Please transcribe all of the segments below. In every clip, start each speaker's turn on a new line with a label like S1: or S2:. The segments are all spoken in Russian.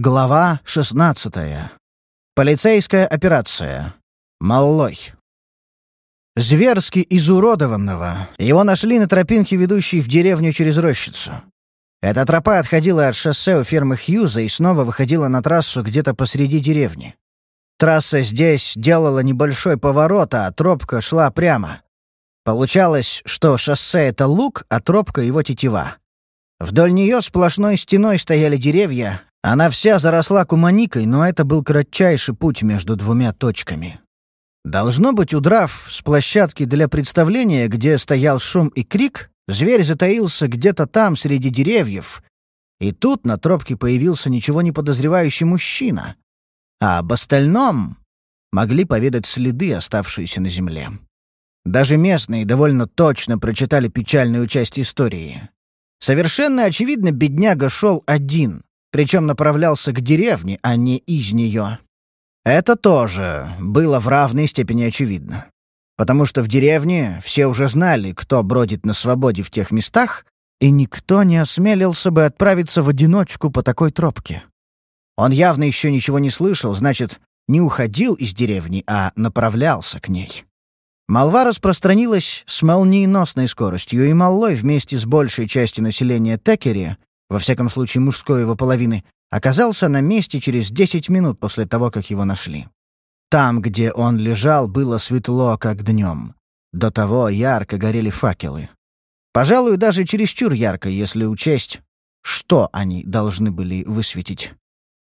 S1: Глава 16. Полицейская операция. Маллой. Зверски изуродованного его нашли на тропинке, ведущей в деревню через рощицу. Эта тропа отходила от шоссе у фермы Хьюза и снова выходила на трассу где-то посреди деревни. Трасса здесь делала небольшой поворот, а тропка шла прямо. Получалось, что шоссе — это лук, а тропка — его тетива. Вдоль нее сплошной стеной стояли деревья, она вся заросла куманикой, но это был кратчайший путь между двумя точками. Должно быть, удрав с площадки для представления, где стоял шум и крик, зверь затаился где-то там, среди деревьев. И тут на тропке появился ничего не подозревающий мужчина. А об остальном могли поведать следы, оставшиеся на земле. Даже местные довольно точно прочитали печальную часть истории. Совершенно очевидно, бедняга шел один — причем направлялся к деревне, а не из нее. Это тоже было в равной степени очевидно. Потому что в деревне все уже знали, кто бродит на свободе в тех местах, и никто не осмелился бы отправиться в одиночку по такой тропке. Он явно еще ничего не слышал, значит, не уходил из деревни, а направлялся к ней. Молва распространилась с молниеносной скоростью, и Маллой вместе с большей частью населения Текери во всяком случае мужской его половины, оказался на месте через 10 минут после того, как его нашли. Там, где он лежал, было светло, как днем. До того ярко горели факелы. Пожалуй, даже чересчур ярко, если учесть, что они должны были высветить.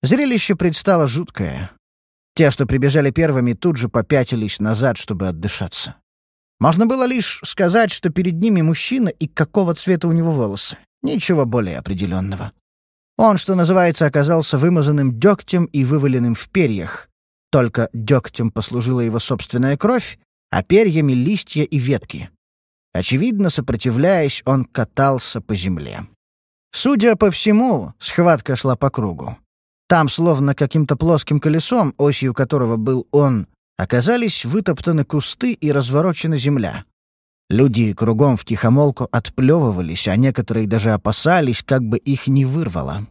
S1: Зрелище предстало жуткое. Те, что прибежали первыми, тут же попятились назад, чтобы отдышаться. Можно было лишь сказать, что перед ними мужчина и какого цвета у него волосы. Ничего более определенного. Он, что называется, оказался вымазанным дегтем и вываленным в перьях. Только дегтем послужила его собственная кровь, а перьями — листья и ветки. Очевидно, сопротивляясь, он катался по земле. Судя по всему, схватка шла по кругу. Там, словно каким-то плоским колесом, осью которого был он, оказались вытоптаны кусты и разворочена земля. Люди кругом втихомолку отплевывались, а некоторые даже опасались, как бы их не вырвало.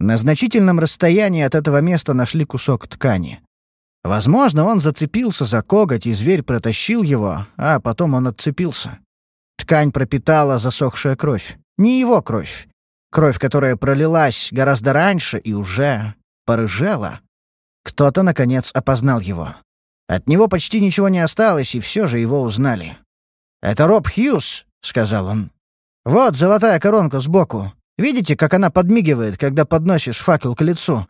S1: На значительном расстоянии от этого места нашли кусок ткани. Возможно, он зацепился за коготь, и зверь протащил его, а потом он отцепился. Ткань пропитала засохшая кровь. Не его кровь. Кровь, которая пролилась гораздо раньше и уже порыжела. Кто-то, наконец, опознал его. От него почти ничего не осталось, и все же его узнали. «Это Роб Хьюз», — сказал он. «Вот золотая коронка сбоку. Видите, как она подмигивает, когда подносишь факел к лицу?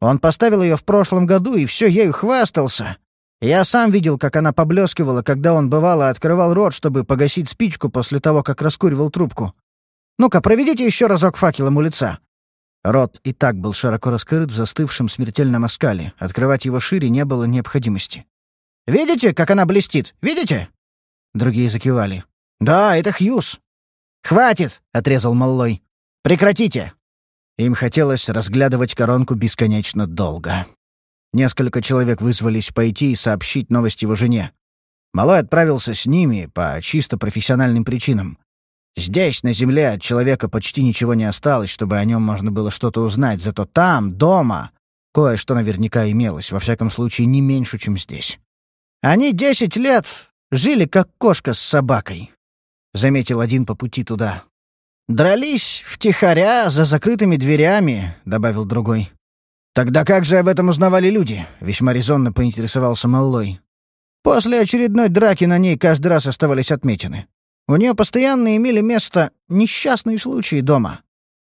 S1: Он поставил ее в прошлом году и все ею хвастался. Я сам видел, как она поблескивала, когда он, бывало, открывал рот, чтобы погасить спичку после того, как раскуривал трубку. Ну-ка, проведите еще разок факелом у лица». Рот и так был широко раскрыт в застывшем смертельном оскале. Открывать его шире не было необходимости. «Видите, как она блестит? Видите?» Другие закивали. «Да, это Хьюз». «Хватит!» — отрезал Маллой. «Прекратите!» Им хотелось разглядывать коронку бесконечно долго. Несколько человек вызвались пойти и сообщить новость его жене. Малой отправился с ними по чисто профессиональным причинам. Здесь, на земле, от человека почти ничего не осталось, чтобы о нем можно было что-то узнать, зато там, дома, кое-что наверняка имелось, во всяком случае, не меньше, чем здесь. Они десять лет Жили как кошка с собакой», — заметил один по пути туда. «Дрались втихаря за закрытыми дверями», — добавил другой. «Тогда как же об этом узнавали люди?» — весьма резонно поинтересовался Маллой. После очередной драки на ней каждый раз оставались отметины. У нее постоянно имели место несчастные случаи дома.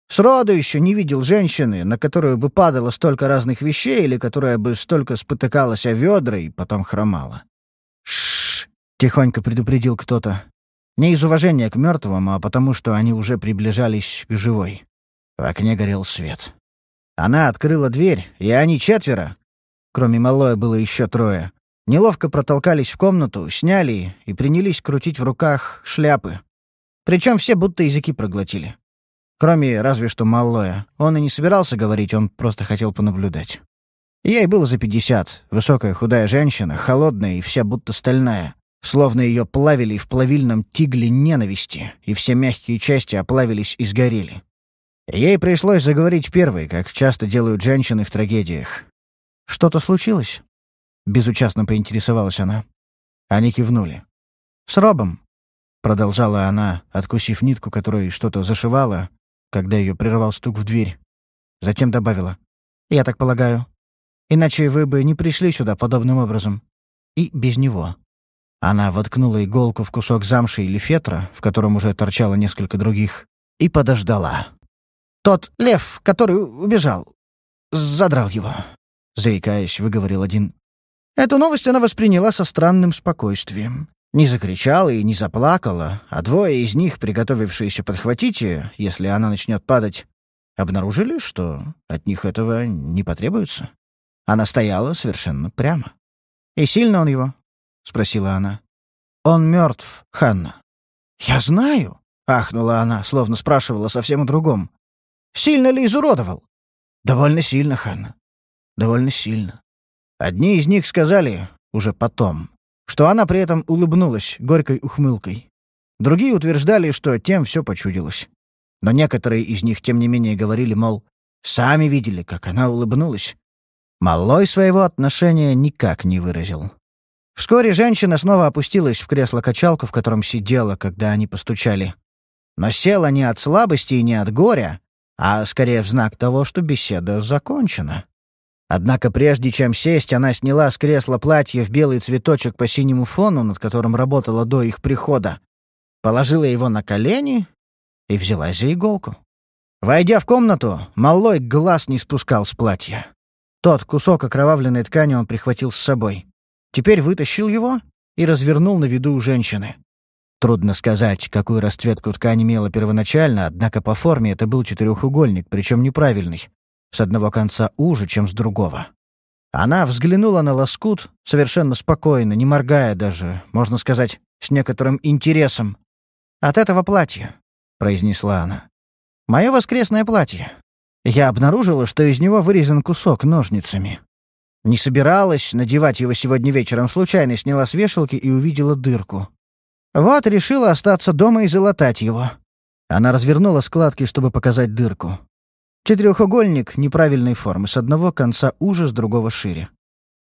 S1: Сроду еще не видел женщины, на которую бы падало столько разных вещей или которая бы столько спотыкалась о ведра и потом хромала. Тихонько предупредил кто-то. Не из уважения к мертвым, а потому что они уже приближались к живой. В окне горел свет. Она открыла дверь, и они четверо, кроме Малоя было еще трое, неловко протолкались в комнату, сняли и принялись крутить в руках шляпы. Причем все будто языки проглотили. Кроме разве что Маллоя. Он и не собирался говорить, он просто хотел понаблюдать. Ей было за пятьдесят. Высокая худая женщина, холодная и вся будто стальная. Словно ее плавили в плавильном тигле ненависти, и все мягкие части оплавились и сгорели. Ей пришлось заговорить первой, как часто делают женщины в трагедиях. «Что-то случилось?» — безучастно поинтересовалась она. Они кивнули. «С Робом», — продолжала она, откусив нитку, которой что-то зашивала, когда ее прервал стук в дверь. Затем добавила. «Я так полагаю. Иначе вы бы не пришли сюда подобным образом. И без него». Она воткнула иголку в кусок замши или фетра, в котором уже торчало несколько других, и подождала. «Тот лев, который убежал, задрал его», — заикаясь, выговорил один. Эту новость она восприняла со странным спокойствием. Не закричала и не заплакала, а двое из них, приготовившиеся подхватить ее, если она начнет падать, обнаружили, что от них этого не потребуется. Она стояла совершенно прямо. «И сильно он его?» — спросила она. «Он мертв, Ханна». «Я знаю», — ахнула она, словно спрашивала совсем о другом. «Сильно ли изуродовал?» «Довольно сильно, Ханна. Довольно сильно». Одни из них сказали, уже потом, что она при этом улыбнулась горькой ухмылкой. Другие утверждали, что тем все почудилось. Но некоторые из них, тем не менее, говорили, мол, сами видели, как она улыбнулась. Малой своего отношения никак не выразил. Вскоре женщина снова опустилась в кресло-качалку, в котором сидела, когда они постучали. Но села не от слабости и не от горя, а скорее в знак того, что беседа закончена. Однако прежде чем сесть, она сняла с кресла платье в белый цветочек по синему фону, над которым работала до их прихода, положила его на колени и взялась за иголку. Войдя в комнату, Маллой глаз не спускал с платья. Тот кусок окровавленной ткани он прихватил с собой. Теперь вытащил его и развернул на виду у женщины. Трудно сказать, какую расцветку ткань имела первоначально, однако по форме это был четырехугольник, причем неправильный с одного конца уже, чем с другого. Она взглянула на лоскут совершенно спокойно, не моргая даже, можно сказать, с некоторым интересом. «От этого платья», — произнесла она. «Мое воскресное платье. Я обнаружила, что из него вырезан кусок ножницами. Не собиралась надевать его сегодня вечером, случайно сняла с вешалки и увидела дырку. Вот решила остаться дома и залатать его». Она развернула складки, чтобы показать дырку. Четырехугольник неправильной формы, с одного конца уже, с другого шире.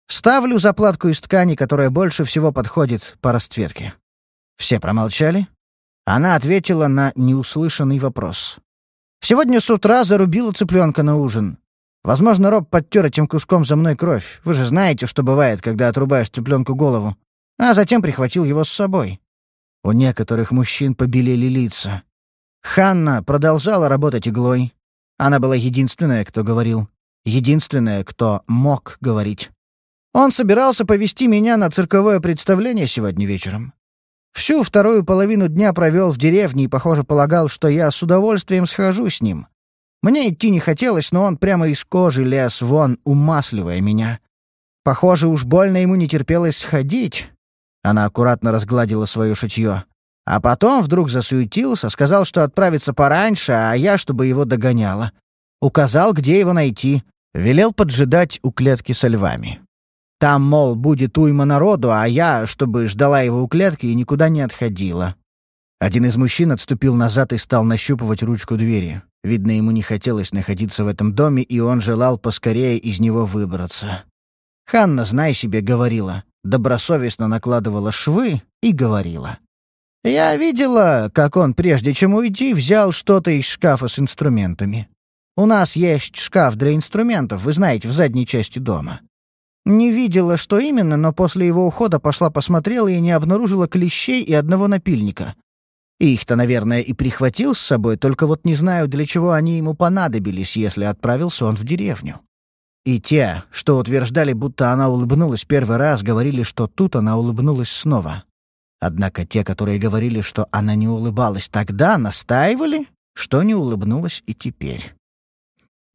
S1: Ставлю заплатку из ткани, которая больше всего подходит по расцветке. Все промолчали. Она ответила на неуслышанный вопрос. «Сегодня с утра зарубила цыпленка на ужин. Возможно, Роб подтер этим куском за мной кровь. Вы же знаете, что бывает, когда отрубаешь цыпленку голову. А затем прихватил его с собой. У некоторых мужчин побелели лица. Ханна продолжала работать иглой, она была единственная, кто говорил. Единственная, кто мог говорить. Он собирался повести меня на цирковое представление сегодня вечером. Всю вторую половину дня провел в деревне и, похоже, полагал, что я с удовольствием схожу с ним. Мне идти не хотелось, но он прямо из кожи лез вон, умасливая меня. Похоже, уж больно ему не терпелось сходить. Она аккуратно разгладила свое шитье. А потом вдруг засуетился, сказал, что отправится пораньше, а я, чтобы его догоняла. Указал, где его найти. Велел поджидать у клетки со львами. Там, мол, будет уйма народу, а я, чтобы ждала его у клетки и никуда не отходила. Один из мужчин отступил назад и стал нащупывать ручку двери. Видно, ему не хотелось находиться в этом доме, и он желал поскорее из него выбраться. Ханна, знай себе, говорила, добросовестно накладывала швы и говорила. Я видела, как он, прежде чем уйти, взял что-то из шкафа с инструментами. У нас есть шкаф для инструментов, вы знаете, в задней части дома. Не видела, что именно, но после его ухода пошла посмотрела и не обнаружила клещей и одного напильника. Их-то, наверное, и прихватил с собой, только вот не знаю, для чего они ему понадобились, если отправился он в деревню. И те, что утверждали, будто она улыбнулась первый раз, говорили, что тут она улыбнулась снова. Однако те, которые говорили, что она не улыбалась тогда, настаивали, что не улыбнулась и теперь.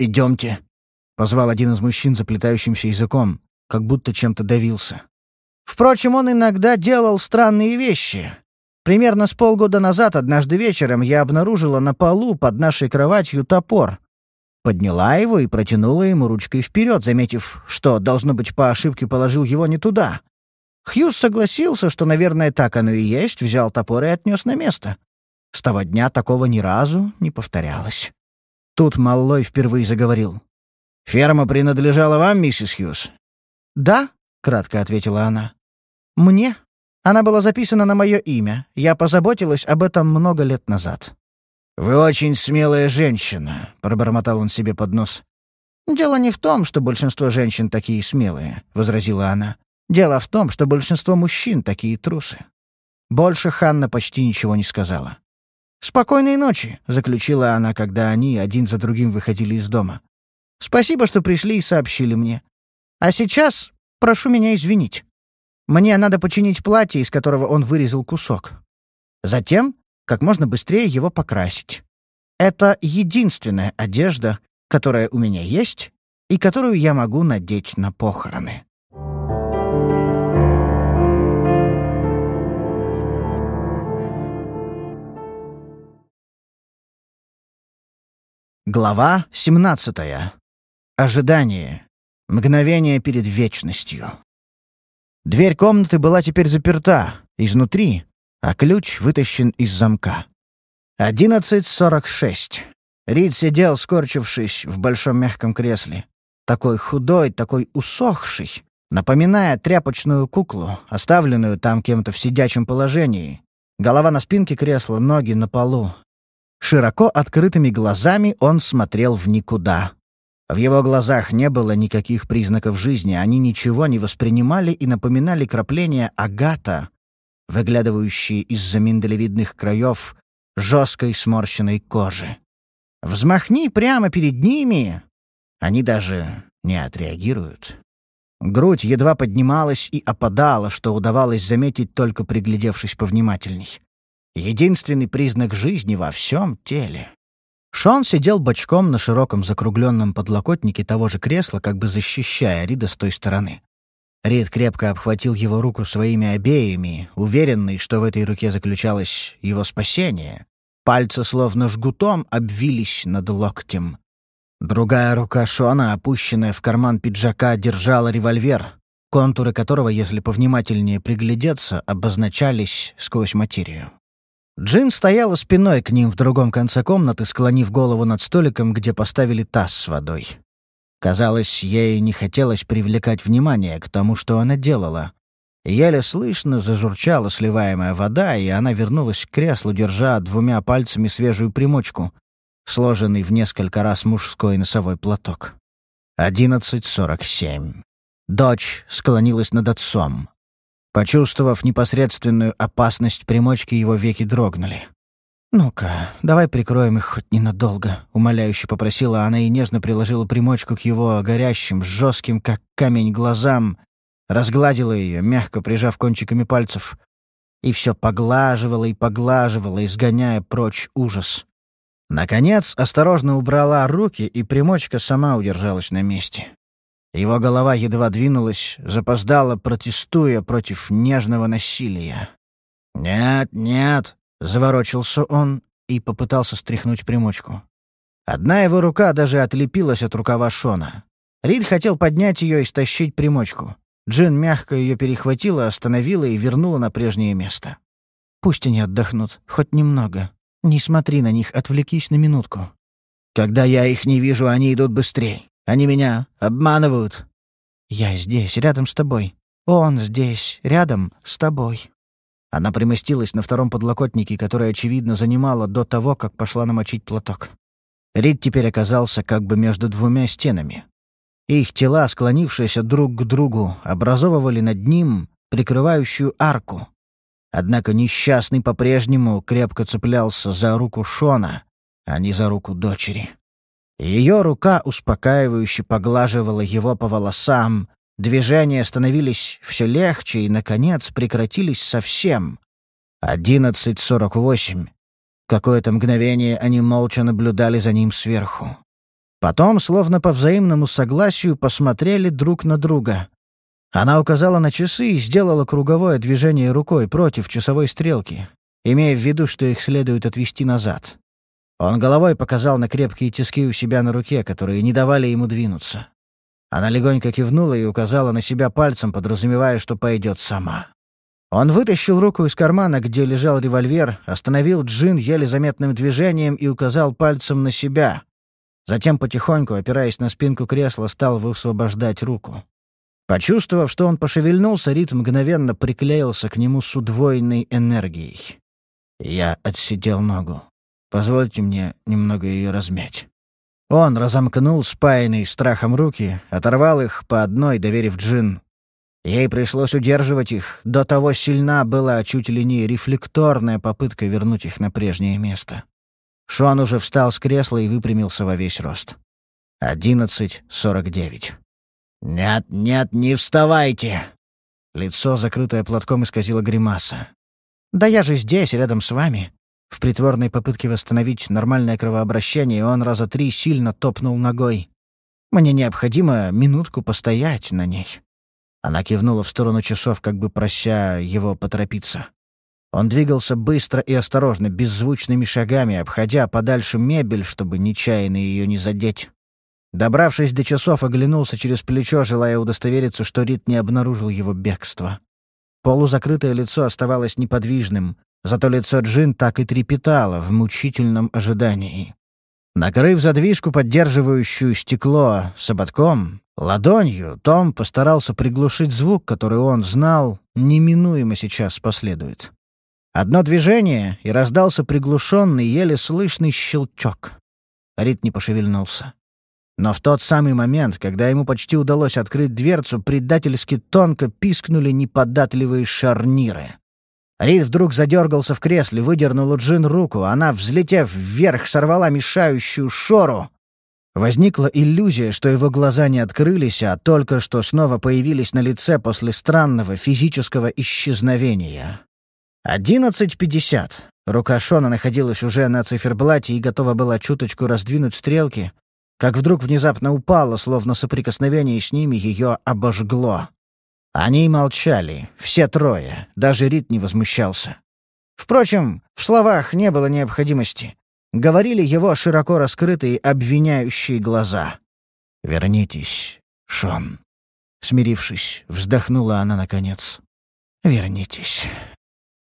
S1: «Идемте», — позвал один из мужчин заплетающимся языком, как будто чем-то давился. Впрочем, он иногда делал странные вещи. Примерно с полгода назад, однажды вечером, я обнаружила на полу под нашей кроватью топор. Подняла его и протянула ему ручкой вперед, заметив, что, должно быть, по ошибке положил его не туда. Хьюз согласился, что, наверное, так оно и есть, взял топор и отнес на место. С того дня такого ни разу не повторялось. Тут Маллой впервые заговорил. «Ферма принадлежала вам, миссис Хьюз?»
S2: «Да», — кратко ответила она. «Мне. Она была записана на мое имя. Я позаботилась об этом много лет назад».
S1: «Вы очень смелая женщина», — пробормотал он себе под нос.
S2: «Дело не в том, что большинство женщин такие смелые», — возразила она. «Дело в том, что большинство мужчин такие трусы». Больше Ханна почти ничего не сказала. «Спокойной ночи», — заключила она, когда они один за другим выходили из дома. «Спасибо, что пришли и сообщили мне. А сейчас прошу меня извинить. Мне надо починить платье, из которого он вырезал кусок. Затем как можно быстрее его покрасить. Это единственная одежда, которая у меня есть и которую я могу надеть на похороны.
S1: Глава 17. Ожидание. Мгновение перед вечностью. Дверь комнаты была теперь заперта, изнутри, а ключ вытащен из замка. 11.46. Рид сидел, скорчившись в большом мягком кресле. Такой худой, такой усохший, напоминая тряпочную куклу, оставленную там кем-то в сидячем положении. Голова на спинке кресла, ноги на полу, Широко открытыми глазами он смотрел в никуда. В его глазах не было никаких признаков жизни, они ничего не воспринимали и напоминали крапления агата, выглядывающие из-за миндалевидных краев жесткой сморщенной кожи. Взмахни прямо перед ними, они даже не отреагируют. Грудь едва поднималась и опадала, что удавалось заметить, только приглядевшись повнимательней. Единственный признак жизни во всем теле. Шон сидел бочком на широком закругленном подлокотнике того же кресла, как бы защищая Рида с той стороны. Рид крепко обхватил его руку своими обеими, уверенный, что в этой руке заключалось его спасение. Пальцы словно жгутом обвились над локтем. Другая рука Шона, опущенная в карман пиджака, держала револьвер, контуры которого, если повнимательнее приглядеться, обозначались сквозь материю. Джин стояла спиной к ним в другом конце комнаты, склонив голову над столиком, где поставили таз с водой. Казалось, ей не хотелось привлекать внимание к тому, что она делала. Еле слышно зажурчала сливаемая вода, и она вернулась к креслу, держа двумя пальцами свежую примочку, сложенный в несколько раз мужской носовой платок. Одиннадцать сорок семь. Дочь склонилась над отцом. Почувствовав непосредственную опасность примочки, его веки дрогнули. «Ну-ка, давай прикроем их хоть ненадолго», — умоляюще попросила она и нежно приложила примочку к его горящим, жестким, как камень, глазам, разгладила ее, мягко прижав кончиками пальцев, и все поглаживала и поглаживала, изгоняя прочь ужас. Наконец, осторожно убрала руки, и примочка сама удержалась на месте. Его голова едва двинулась, запоздала, протестуя против нежного насилия. «Нет, нет», — заворочился он и попытался стряхнуть примочку. Одна его рука даже отлепилась от рукава Шона. Рид хотел поднять ее и стащить примочку. Джин мягко ее перехватила, остановила и вернула на прежнее место. «Пусть они отдохнут, хоть немного. Не смотри на них, отвлекись на минутку». «Когда я их не вижу, они идут быстрее. Они меня обманывают». «Я здесь, рядом с тобой. Он здесь, рядом с тобой». Она примостилась на втором подлокотнике, который, очевидно, занимала до того, как пошла намочить платок. Рид теперь оказался как бы между двумя стенами. Их тела, склонившиеся друг к другу, образовывали над ним прикрывающую арку. Однако несчастный по-прежнему крепко цеплялся за руку Шона, а не за руку дочери. Ее рука успокаивающе поглаживала его по волосам, движения становились все легче и, наконец, прекратились совсем. Одиннадцать сорок восемь. Какое-то мгновение они молча наблюдали за ним сверху. Потом, словно по взаимному согласию, посмотрели друг на друга. Она указала на часы и сделала круговое движение рукой против часовой стрелки, имея в виду, что их следует отвести назад. Он головой показал на крепкие тиски у себя на руке, которые не давали ему двинуться. Она легонько кивнула и указала на себя пальцем, подразумевая, что пойдет сама. Он вытащил руку из кармана, где лежал револьвер, остановил Джин еле заметным движением и указал пальцем на себя. Затем потихоньку, опираясь на спинку кресла, стал высвобождать руку. Почувствовав, что он пошевельнулся, Рит мгновенно приклеился к нему с удвоенной энергией. Я отсидел ногу. Позвольте мне немного ее размять. Он разомкнул спаянные страхом руки, оторвал их по одной, доверив Джин. Ей пришлось удерживать их, до того сильна была чуть ли не рефлекторная попытка вернуть их на прежнее место. Шон уже встал с кресла и выпрямился во весь рост. Одиннадцать сорок девять. «Нет, нет, не вставайте!» Лицо, закрытое платком, исказило гримаса. «Да я же здесь, рядом с вами». В притворной попытке восстановить нормальное кровообращение он раза три сильно топнул ногой. «Мне необходимо минутку постоять на ней». Она кивнула в сторону часов, как бы прося его поторопиться. Он двигался быстро и осторожно, беззвучными шагами, обходя подальше мебель, чтобы нечаянно ее не задеть. Добравшись до часов, оглянулся через плечо, желая удостовериться, что Рит не обнаружил его бегство. Полузакрытое лицо оставалось неподвижным, зато лицо Джин так и трепетало в мучительном ожидании. Накрыв задвижку, поддерживающую стекло, ободком, ладонью, Том постарался приглушить звук, который он знал, неминуемо сейчас последует. Одно движение, и раздался приглушенный, еле слышный щелчок. Рит не пошевельнулся. Но в тот самый момент, когда ему почти удалось открыть дверцу, предательски тонко пискнули неподатливые шарниры. Рид вдруг задергался в кресле, выдернул у Джин руку. Она, взлетев вверх, сорвала мешающую шору. Возникла иллюзия, что его глаза не открылись, а только что снова появились на лице после странного физического исчезновения. «Одиннадцать пятьдесят». Рука Шона находилась уже на циферблате и готова была чуточку раздвинуть стрелки, как вдруг внезапно упала, словно соприкосновение с ними ее обожгло. Они молчали, все трое, даже Рит не возмущался. Впрочем, в словах не было необходимости. Говорили его широко раскрытые обвиняющие глаза. «Вернитесь, Шон». Смирившись, вздохнула она наконец. «Вернитесь».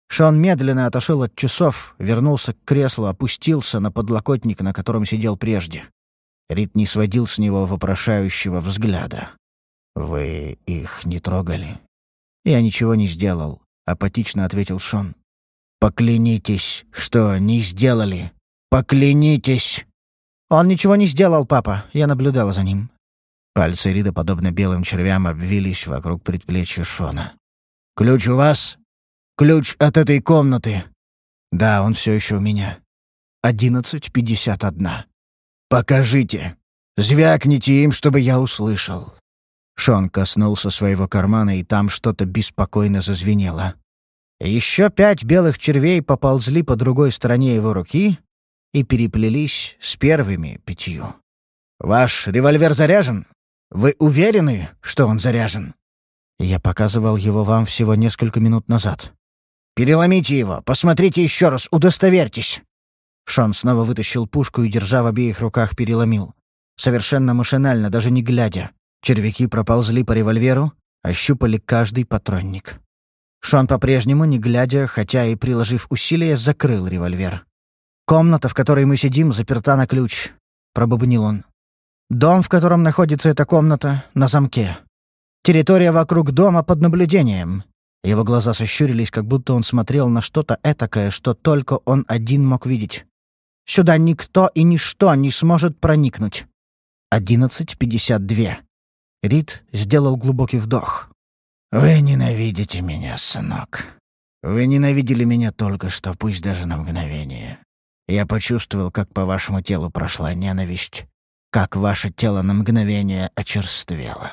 S1: Шон медленно отошел от часов, вернулся к креслу, опустился на подлокотник, на котором сидел прежде. Рит не сводил с него вопрошающего взгляда. «Вы их не трогали?» «Я ничего не сделал», — апатично ответил Шон. «Поклянитесь, что не сделали! Поклянитесь!» «Он ничего не сделал, папа. Я наблюдала за ним». Пальцы Рида, подобно белым червям, обвились вокруг предплечья Шона. «Ключ у вас? Ключ от этой комнаты?» «Да, он все еще у меня. Одиннадцать пятьдесят одна». «Покажите! Звякните им, чтобы я услышал!» Шон коснулся своего кармана, и там что-то беспокойно зазвенело. Еще пять белых червей поползли по другой стороне его руки и переплелись с первыми пятью. «Ваш револьвер заряжен? Вы уверены, что он заряжен?» «Я показывал его вам всего несколько минут назад». «Переломите его, посмотрите еще раз, удостоверьтесь!» Шон снова вытащил пушку и, держа в обеих руках, переломил. Совершенно машинально, даже не глядя. Червяки проползли по револьверу, ощупали каждый патронник. Шон по-прежнему, не глядя, хотя и приложив усилия, закрыл револьвер. «Комната, в которой мы сидим, заперта на ключ», — пробубнил он. «Дом, в котором находится эта комната, на замке. Территория вокруг дома под наблюдением. Его глаза сощурились, как будто он смотрел на что-то этакое, что только он один мог видеть. Сюда никто и ничто не сможет проникнуть. Одиннадцать пятьдесят две. Рид сделал глубокий вдох. «Вы ненавидите меня, сынок. Вы ненавидели меня только что, пусть даже на мгновение. Я почувствовал, как по вашему телу прошла ненависть, как ваше тело на мгновение очерствело».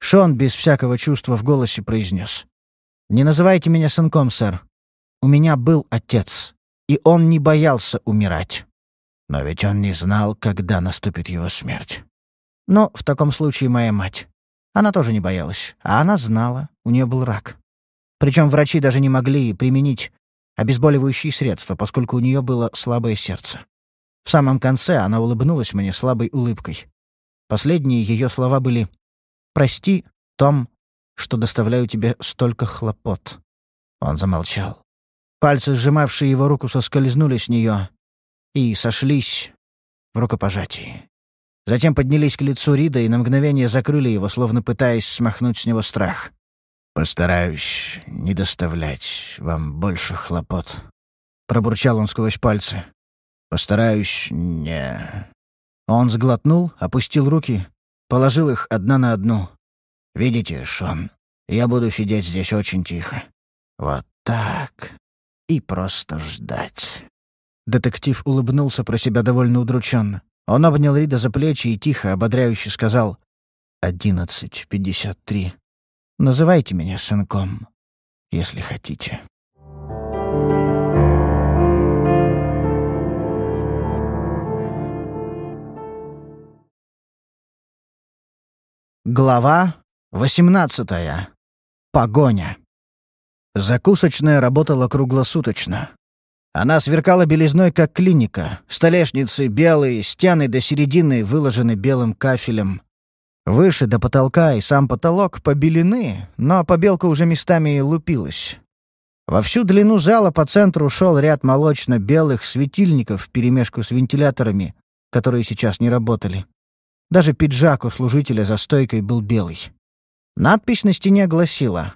S1: Шон без всякого чувства в голосе произнес. «Не называйте меня сынком, сэр. У меня был отец и он не боялся умирать. Но ведь он не знал, когда наступит его смерть. Но в таком случае моя мать. Она тоже не боялась, а она знала, у нее был рак. Причем врачи даже не могли применить обезболивающие средства, поскольку у нее было слабое сердце. В самом конце она улыбнулась мне слабой улыбкой. Последние ее слова были «Прости, Том, что доставляю тебе столько хлопот». Он замолчал. Пальцы, сжимавшие его руку, соскользнули с нее и сошлись в рукопожатии. Затем поднялись к лицу Рида и на мгновение закрыли его, словно пытаясь смахнуть с него страх. «Постараюсь не доставлять вам больше хлопот», — пробурчал он сквозь пальцы. «Постараюсь не...» Он сглотнул, опустил руки, положил их одна на одну. «Видите, Шон, я буду сидеть здесь очень тихо. Вот так. И просто ждать». Детектив улыбнулся про себя довольно удрученно. Он обнял Рида за плечи и тихо, ободряюще сказал «Одиннадцать пятьдесят три. Называйте меня сынком, если хотите». Глава восемнадцатая. Погоня. Закусочная работала круглосуточно. Она сверкала белизной, как клиника. Столешницы белые, стены до середины выложены белым кафелем. Выше до потолка и сам потолок побелены, но побелка уже местами и лупилась. Во всю длину зала по центру шел ряд молочно-белых светильников вперемешку с вентиляторами, которые сейчас не работали. Даже пиджак у служителя за стойкой был белый. Надпись на стене гласила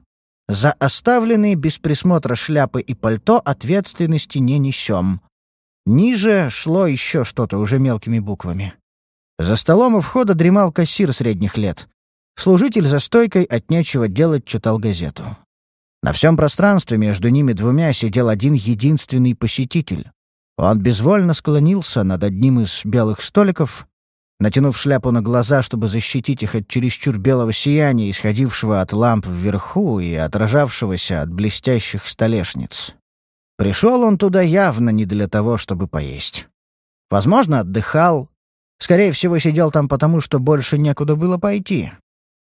S1: за оставленные без присмотра шляпы и пальто ответственности не несем. Ниже шло еще что-то уже мелкими буквами. За столом у входа дремал кассир средних лет. Служитель за стойкой от нечего делать читал газету. На всем пространстве между ними двумя сидел один единственный посетитель. Он безвольно склонился над одним из белых столиков натянув шляпу на глаза, чтобы защитить их от чересчур белого сияния, исходившего от ламп вверху и отражавшегося от блестящих столешниц. Пришел он туда явно не для того, чтобы поесть. Возможно, отдыхал. Скорее всего, сидел там потому, что больше некуда было пойти.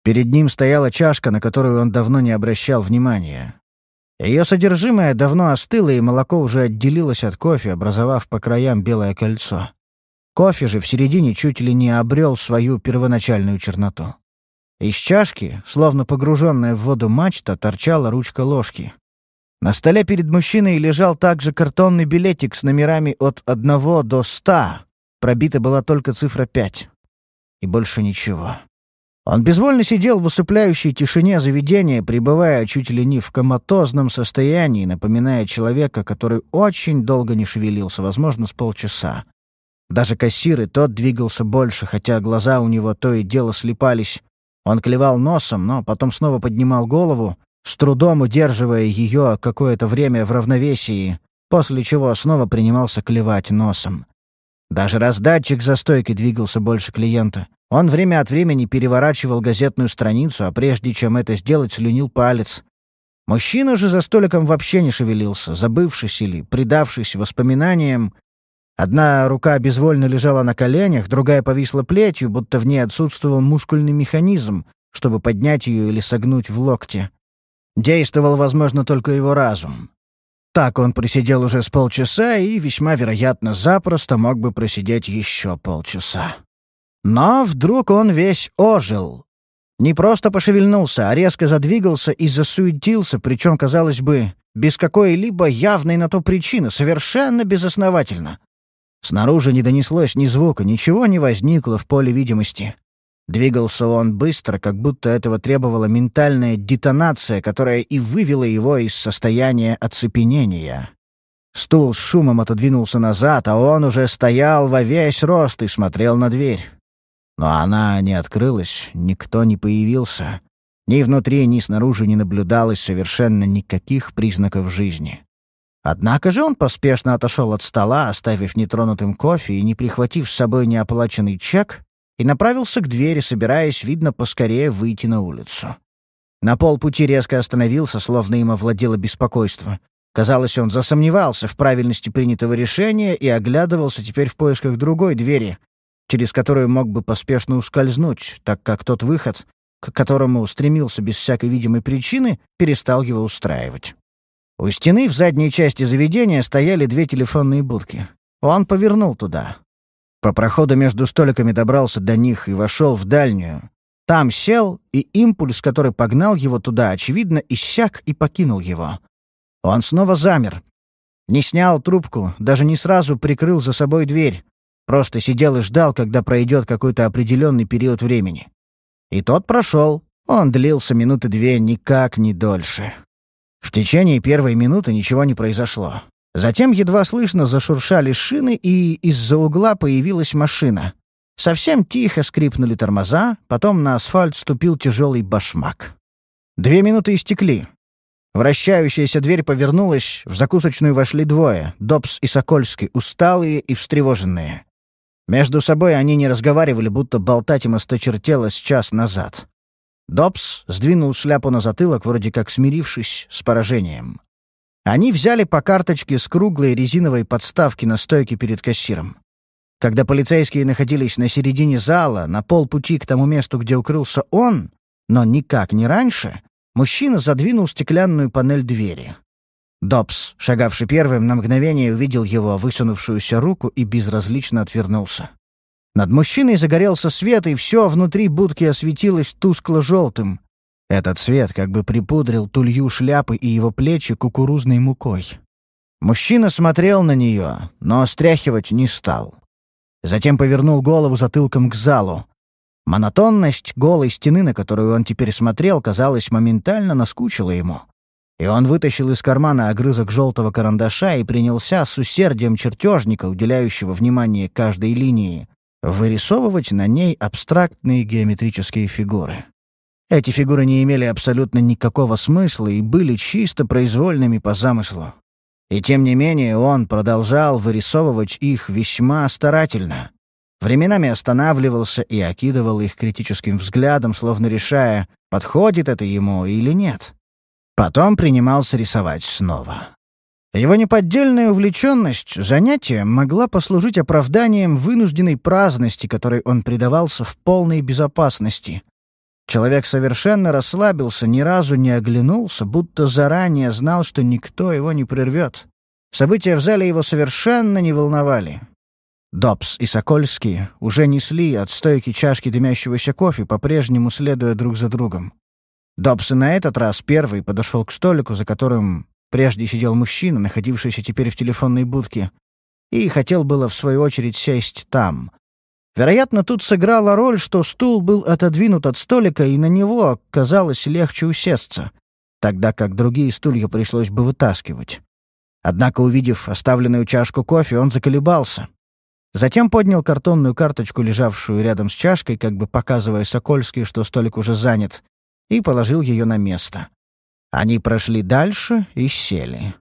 S1: Перед ним стояла чашка, на которую он давно не обращал внимания. Ее содержимое давно остыло, и молоко уже отделилось от кофе, образовав по краям белое кольцо. Кофе же в середине чуть ли не обрел свою первоначальную черноту. Из чашки, словно погруженная в воду мачта, торчала ручка ложки. На столе перед мужчиной лежал также картонный билетик с номерами от одного до ста. Пробита была только цифра пять. И больше ничего. Он безвольно сидел в усыпляющей тишине заведения, пребывая чуть ли не в коматозном состоянии, напоминая человека, который очень долго не шевелился, возможно, с полчаса. Даже кассир и тот двигался больше, хотя глаза у него то и дело слепались. Он клевал носом, но потом снова поднимал голову, с трудом удерживая ее какое-то время в равновесии, после чего снова принимался клевать носом. Даже раздатчик за стойкой двигался больше клиента. Он время от времени переворачивал газетную страницу, а прежде чем это сделать, слюнил палец. Мужчина же за столиком вообще не шевелился, забывшись или предавшись воспоминаниям, Одна рука безвольно лежала на коленях, другая повисла плетью, будто в ней отсутствовал мускульный механизм, чтобы поднять ее или согнуть в локте. Действовал, возможно, только его разум. Так он просидел уже с полчаса и, весьма вероятно, запросто мог бы просидеть еще полчаса. Но вдруг он весь ожил. Не просто пошевельнулся, а резко задвигался и засуетился, причем, казалось бы, без какой-либо явной на то причины, совершенно безосновательно. Снаружи не донеслось ни звука, ничего не возникло в поле видимости. Двигался он быстро, как будто этого требовала ментальная детонация, которая и вывела его из состояния оцепенения. Стул с шумом отодвинулся назад, а он уже стоял во весь рост и смотрел на дверь. Но она не открылась, никто не появился. Ни внутри, ни снаружи не наблюдалось совершенно никаких признаков жизни. Однако же он поспешно отошел от стола, оставив нетронутым кофе и не прихватив с собой неоплаченный чек, и направился к двери, собираясь, видно, поскорее выйти на улицу. На полпути резко остановился, словно им овладело беспокойство. Казалось, он засомневался в правильности принятого решения и оглядывался теперь в поисках другой двери, через которую мог бы поспешно ускользнуть, так как тот выход, к которому стремился без всякой видимой причины, перестал его устраивать. У стены в задней части заведения стояли две телефонные будки. Он повернул туда. По проходу между столиками добрался до них и вошел в дальнюю. Там сел, и импульс, который погнал его туда, очевидно, иссяк и покинул его. Он снова замер. Не снял трубку, даже не сразу прикрыл за собой дверь. Просто сидел и ждал, когда пройдет какой-то определенный период времени. И тот прошел. Он длился минуты две, никак не дольше. В течение первой минуты ничего не произошло. Затем едва слышно зашуршали шины, и из-за угла появилась машина. Совсем тихо скрипнули тормоза, потом на асфальт ступил тяжелый башмак. Две минуты истекли. Вращающаяся дверь повернулась, в закусочную вошли двое — Добс и Сокольский, усталые и встревоженные. Между собой они не разговаривали, будто болтать им осточертелось час назад. Добс сдвинул шляпу на затылок, вроде как смирившись с поражением. Они взяли по карточке с круглой резиновой подставки на стойке перед кассиром. Когда полицейские находились на середине зала, на полпути к тому месту, где укрылся он, но никак не раньше, мужчина задвинул стеклянную панель двери. Добс, шагавший первым, на мгновение увидел его высунувшуюся руку и безразлично отвернулся. Над мужчиной загорелся свет, и все внутри будки осветилось тускло-желтым. Этот свет как бы припудрил тулью шляпы и его плечи кукурузной мукой. Мужчина смотрел на нее, но стряхивать не стал. Затем повернул голову затылком к залу. Монотонность голой стены, на которую он теперь смотрел, казалось, моментально наскучила ему. И он вытащил из кармана огрызок желтого карандаша и принялся с усердием чертежника, уделяющего внимание каждой линии, вырисовывать на ней абстрактные геометрические фигуры. Эти фигуры не имели абсолютно никакого смысла и были чисто произвольными по замыслу. И тем не менее он продолжал вырисовывать их весьма старательно. Временами останавливался и окидывал их критическим взглядом, словно решая, подходит это ему или нет. Потом принимался рисовать снова. Его неподдельная увлеченность занятием могла послужить оправданием вынужденной праздности, которой он предавался в полной безопасности. Человек совершенно расслабился, ни разу не оглянулся, будто заранее знал, что никто его не прервет. События в зале его совершенно не волновали. Добс и Сокольский уже несли от стойки чашки дымящегося кофе, по-прежнему следуя друг за другом. Добс и на этот раз первый подошел к столику, за которым Прежде сидел мужчина, находившийся теперь в телефонной будке, и хотел было, в свою очередь, сесть там. Вероятно, тут сыграла роль, что стул был отодвинут от столика, и на него казалось легче усесться, тогда как другие стулья пришлось бы вытаскивать. Однако, увидев оставленную чашку кофе, он заколебался. Затем поднял картонную карточку, лежавшую рядом с чашкой, как бы показывая Сокольски, что столик уже занят, и положил ее на место. Они прошли дальше и сели.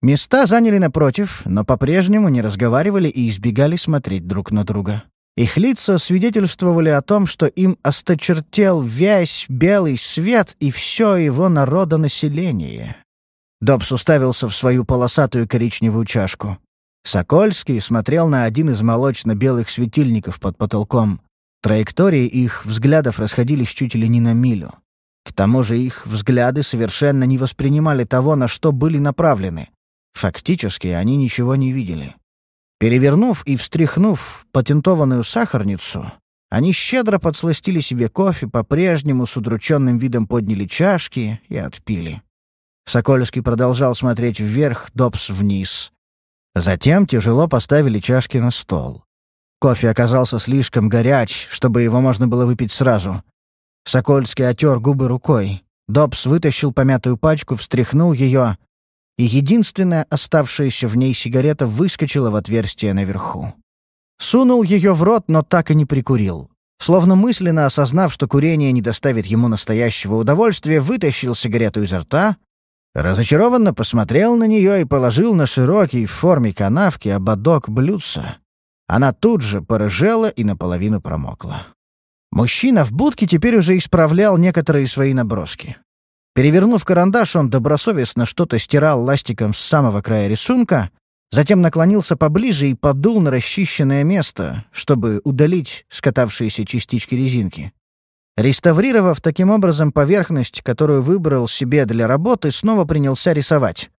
S1: Места заняли напротив, но по-прежнему не разговаривали и избегали смотреть друг на друга. Их лица свидетельствовали о том, что им осточертел весь белый свет и все его народонаселение. Добс уставился в свою полосатую коричневую чашку. Сокольский смотрел на один из молочно-белых светильников под потолком. Траектории их взглядов расходились чуть ли не на милю. К тому же их взгляды совершенно не воспринимали того, на что были направлены. Фактически они ничего не видели. Перевернув и встряхнув патентованную сахарницу, они щедро подсластили себе кофе, по-прежнему с удрученным видом подняли чашки и отпили. Сокольский продолжал смотреть вверх, Добс вниз. Затем тяжело поставили чашки на стол. Кофе оказался слишком горяч, чтобы его можно было выпить сразу. Сокольский отер губы рукой. Добс вытащил помятую пачку, встряхнул ее, и единственная оставшаяся в ней сигарета выскочила в отверстие наверху. Сунул ее в рот, но так и не прикурил. Словно мысленно осознав, что курение не доставит ему настоящего удовольствия, вытащил сигарету изо рта, разочарованно посмотрел на нее и положил на широкий в форме канавки ободок блюдца. Она тут же порыжела и наполовину промокла. Мужчина в будке теперь уже исправлял некоторые свои наброски. Перевернув карандаш, он добросовестно что-то стирал ластиком с самого края рисунка, затем наклонился поближе и подул на расчищенное место, чтобы удалить скатавшиеся частички резинки. Реставрировав таким образом поверхность, которую выбрал себе для работы, снова принялся рисовать.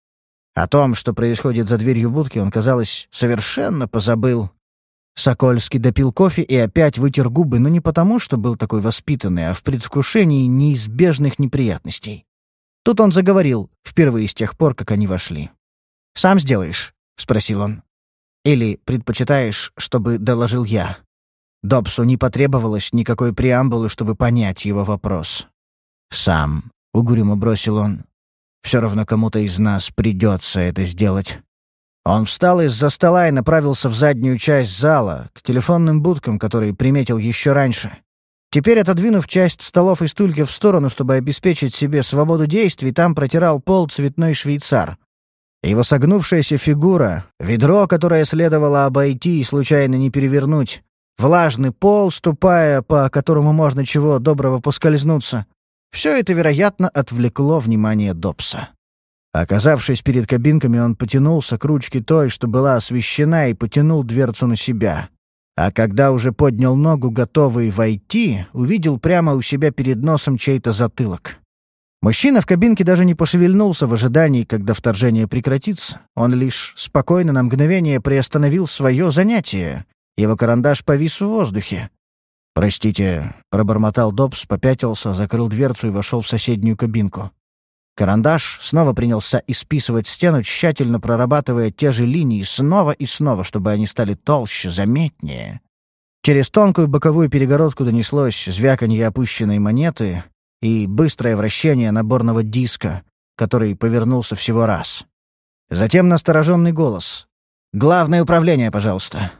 S1: О том, что происходит за дверью будки, он, казалось, совершенно позабыл. Сокольский допил кофе и опять вытер губы, но не потому, что был такой воспитанный, а в предвкушении неизбежных неприятностей. Тут он заговорил, впервые с тех пор, как они вошли. «Сам сделаешь?» — спросил он. Или предпочитаешь, чтобы доложил я?» Добсу не потребовалось никакой преамбулы, чтобы понять его вопрос. «Сам», — угрюмо бросил он. «Все равно кому-то из нас придется это сделать». Он встал из-за стола и направился в заднюю часть зала, к телефонным будкам, которые приметил еще раньше. Теперь, отодвинув часть столов и стульев в сторону, чтобы обеспечить себе свободу действий, там протирал пол цветной швейцар. Его согнувшаяся фигура, ведро, которое следовало обойти и случайно не перевернуть, влажный пол, ступая, по которому можно чего доброго поскользнуться — все это, вероятно, отвлекло внимание Добса. Оказавшись перед кабинками, он потянулся к ручке той, что была освещена, и потянул дверцу на себя. А когда уже поднял ногу, готовый войти, увидел прямо у себя перед носом чей-то затылок. Мужчина в кабинке даже не пошевельнулся в ожидании, когда вторжение прекратится. Он лишь спокойно на мгновение приостановил свое занятие. Его карандаш повис в воздухе. «Простите», — пробормотал Добс, попятился, закрыл дверцу и вошел в соседнюю кабинку. Карандаш снова принялся исписывать стену, тщательно прорабатывая те же линии снова и снова, чтобы они стали толще, заметнее. Через тонкую боковую перегородку донеслось звяканье опущенной монеты и быстрое вращение наборного диска, который повернулся всего раз. Затем настороженный голос. «Главное управление, пожалуйста».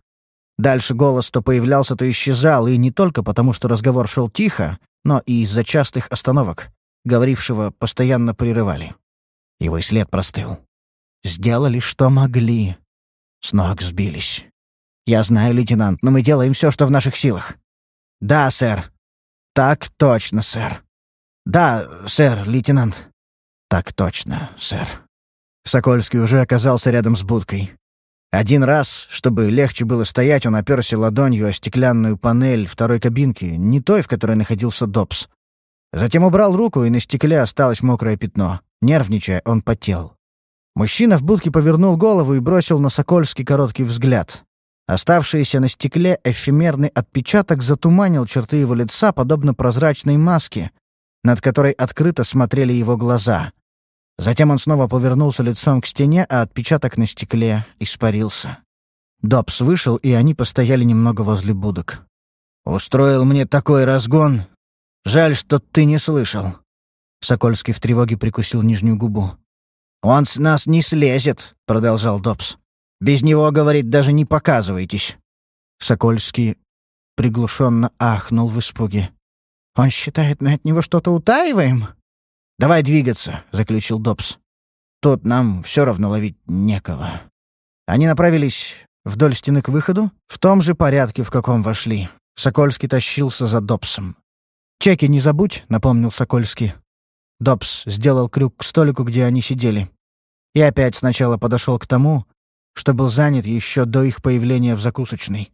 S1: Дальше голос то появлялся, то исчезал, и не только потому, что разговор шел тихо, но и из-за частых остановок говорившего постоянно прерывали. Его след простыл. Сделали, что могли. С ног сбились. «Я знаю, лейтенант, но мы делаем все, что в наших силах». «Да, сэр». «Так точно, сэр». «Да, сэр, лейтенант». «Так точно, сэр». Сокольский уже оказался рядом с будкой. Один раз, чтобы легче было стоять, он оперся ладонью о стеклянную панель второй кабинки, не той, в которой находился Добс, Затем убрал руку, и на стекле осталось мокрое пятно. Нервничая, он потел. Мужчина в будке повернул голову и бросил на Сокольский короткий взгляд. Оставшийся на стекле эфемерный отпечаток затуманил черты его лица, подобно прозрачной маске, над которой открыто смотрели его глаза. Затем он снова повернулся лицом к стене, а отпечаток на стекле испарился. Добс вышел, и они постояли немного возле будок. «Устроил мне такой разгон, Жаль, что ты не слышал». Сокольский в тревоге прикусил нижнюю губу. «Он с нас не слезет», — продолжал Добс. «Без него, говорит, даже не показывайтесь». Сокольский приглушенно ахнул в испуге. «Он считает, мы от него что-то утаиваем?» «Давай двигаться», — заключил Добс. «Тут нам все равно ловить некого». Они направились вдоль стены к выходу, в том же порядке, в каком вошли. Сокольский тащился за Добсом. «Чеки не забудь», — напомнил Сокольский. Добс сделал крюк к столику, где они сидели. И опять сначала подошел к тому, что был занят еще до их появления в закусочной.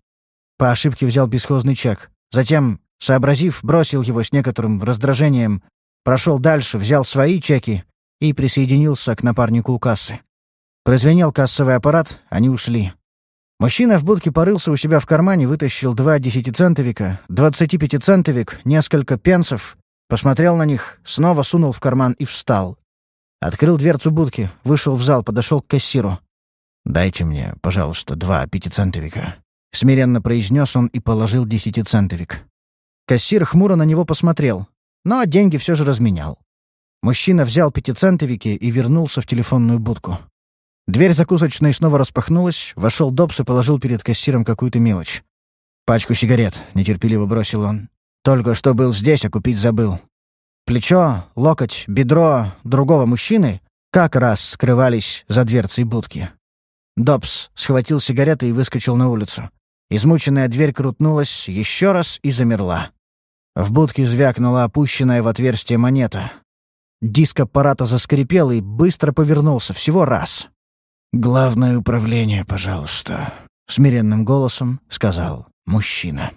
S1: По ошибке взял бесхозный чек. Затем, сообразив, бросил его с некоторым раздражением, прошел дальше, взял свои чеки и присоединился к напарнику у кассы. Прозвенел кассовый аппарат, они ушли. Мужчина в будке порылся у себя в кармане, вытащил два десятицентовика, двадцатипятицентовик, несколько пенсов, посмотрел на них, снова сунул в карман и встал. Открыл дверцу будки, вышел в зал, подошел к кассиру. «Дайте мне, пожалуйста, два пятицентовика», — смиренно произнес он и положил десятицентовик. Кассир хмуро на него посмотрел, но деньги все же разменял. Мужчина взял пятицентовики и вернулся в телефонную будку. Дверь закусочной снова распахнулась, вошел Добс и положил перед кассиром какую-то мелочь. «Пачку сигарет», — нетерпеливо бросил он. «Только что был здесь, а купить забыл». Плечо, локоть, бедро другого мужчины как раз скрывались за дверцей будки. Добс схватил сигареты и выскочил на улицу. Измученная дверь крутнулась еще раз и замерла. В будке звякнула опущенная в отверстие монета. Диск аппарата заскрипел и быстро повернулся, всего раз. «Главное управление, пожалуйста», — смиренным голосом сказал мужчина.